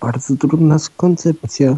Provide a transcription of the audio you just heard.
bardzo trudna koncepcja.